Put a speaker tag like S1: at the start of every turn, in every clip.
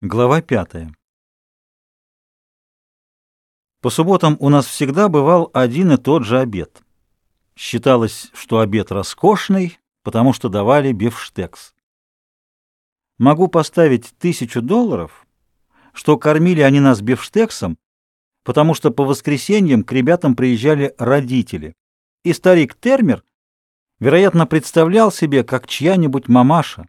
S1: Глава пятая. По субботам у нас всегда бывал один и тот же обед. Считалось, что обед роскошный, потому что давали бифштекс. Могу поставить тысячу долларов, что кормили они нас бифштексом, потому что по воскресеньям к ребятам приезжали родители, и старик Термер, вероятно, представлял себе, как чья-нибудь мамаша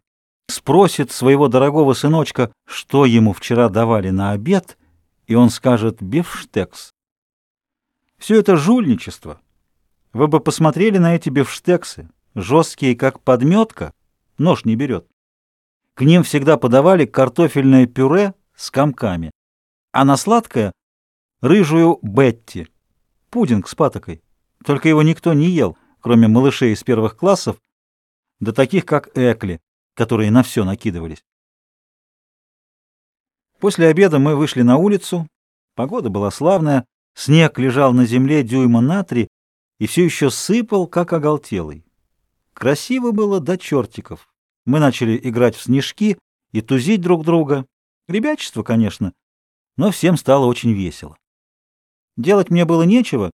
S1: спросит своего дорогого сыночка, что ему вчера давали на обед, и он скажет «бифштекс». Все это жульничество. Вы бы посмотрели на эти бифштексы, жесткие, как подметка, нож не берет. К ним всегда подавали картофельное пюре с комками, а на сладкое — рыжую Бетти, пудинг с патокой. Только его никто не ел, кроме малышей из первых классов, да таких, как Экли, которые на все накидывались. После обеда мы вышли на улицу. Погода была славная, снег лежал на земле дюйма на три и все еще сыпал, как оголтелый. Красиво было до чертиков. Мы начали играть в снежки и тузить друг друга. Ребячество, конечно, но всем стало очень весело. Делать мне было нечего,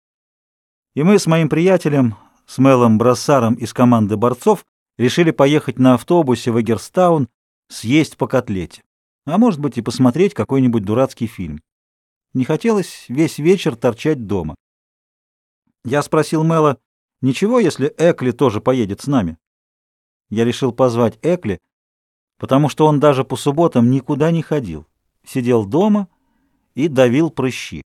S1: и мы с моим приятелем, с Мелом Брассаром из команды борцов, решили поехать на автобусе в Эгерстаун, съесть по котлете, а может быть и посмотреть какой-нибудь дурацкий фильм. Не хотелось весь вечер торчать дома. Я спросил Мэла, ничего, если Экли тоже поедет с нами? Я решил позвать Экли, потому что он даже по субботам никуда не ходил, сидел дома и давил прыщи.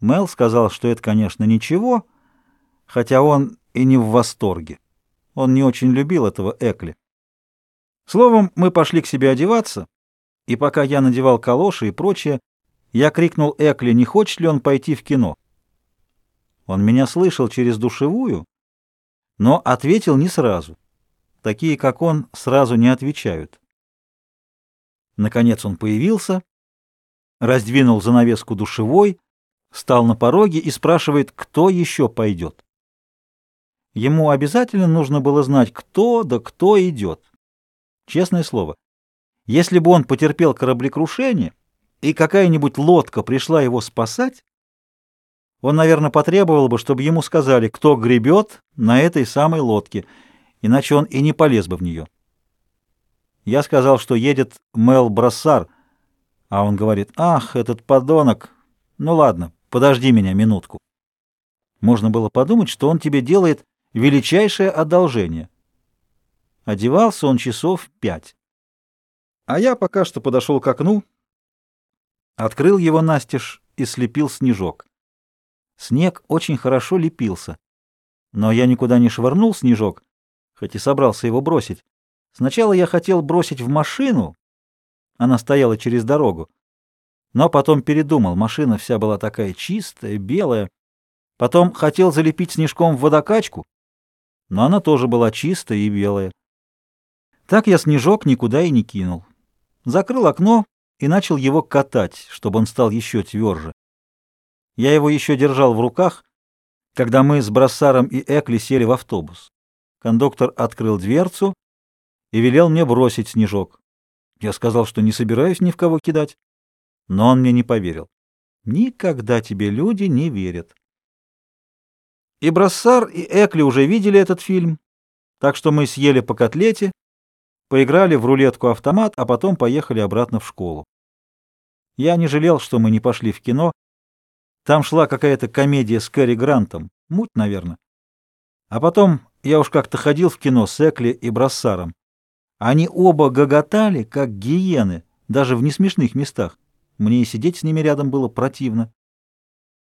S1: Мэл сказал, что это, конечно, ничего, хотя он и не в восторге. Он не очень любил этого Экли. Словом, мы пошли к себе одеваться, и пока я надевал калоши и прочее, я крикнул Экли, не хочет ли он пойти в кино. Он меня слышал через душевую, но ответил не сразу. Такие, как он, сразу не отвечают. Наконец он появился, раздвинул занавеску душевой, встал на пороге и спрашивает, кто еще пойдет. Ему обязательно нужно было знать, кто да кто идет. Честное слово, если бы он потерпел кораблекрушение, и какая-нибудь лодка пришла его спасать, он, наверное, потребовал бы, чтобы ему сказали, кто гребет на этой самой лодке, иначе он и не полез бы в нее. Я сказал, что едет Мел Брассар, а он говорит, «Ах, этот подонок! Ну ладно, подожди меня минутку». Можно было подумать, что он тебе делает величайшее одолжение. Одевался он часов пять. А я пока что подошел к окну, открыл его настежь и слепил снежок. Снег очень хорошо лепился, но я никуда не швырнул снежок, хоть и собрался его бросить. Сначала я хотел бросить в машину, она стояла через дорогу, но потом передумал, машина вся была такая чистая, белая. Потом хотел залепить снежком в водокачку, но она тоже была чистая и белая. Так я снежок никуда и не кинул. Закрыл окно и начал его катать, чтобы он стал еще тверже. Я его еще держал в руках, когда мы с Брассаром и Экли сели в автобус. Кондуктор открыл дверцу и велел мне бросить снежок. Я сказал, что не собираюсь ни в кого кидать, но он мне не поверил. Никогда тебе люди не верят. И Брассар, и Экли уже видели этот фильм, так что мы съели по котлете, поиграли в рулетку-автомат, а потом поехали обратно в школу. Я не жалел, что мы не пошли в кино. Там шла какая-то комедия с Кэрри Грантом, муть, наверное. А потом я уж как-то ходил в кино с Экли и Брассаром. Они оба гоготали, как гиены, даже в несмешных местах. Мне и сидеть с ними рядом было противно.